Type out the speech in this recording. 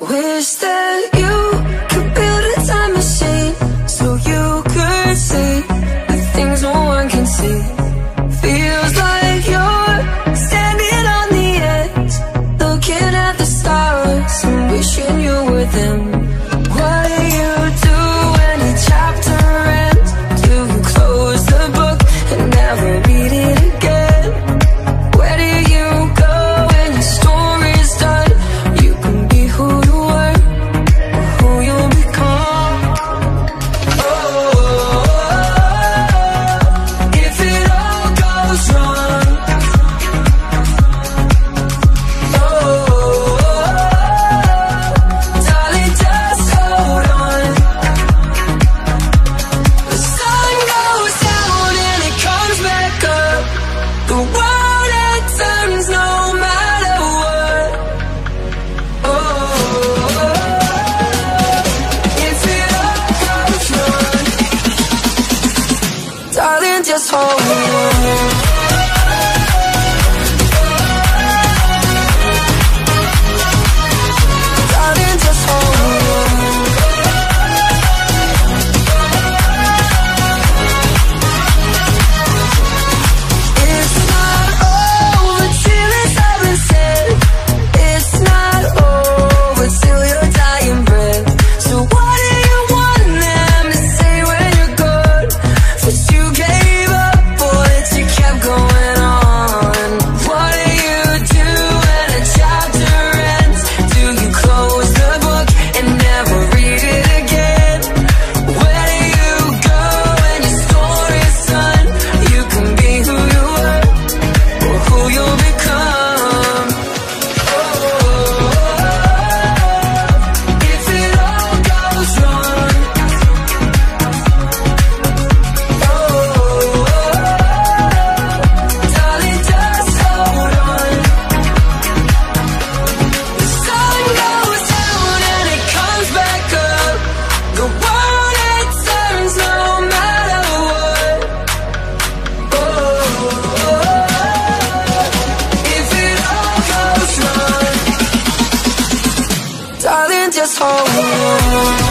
Wish that you darling, just hold on. you'll be just hold on.